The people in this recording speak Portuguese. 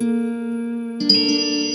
Música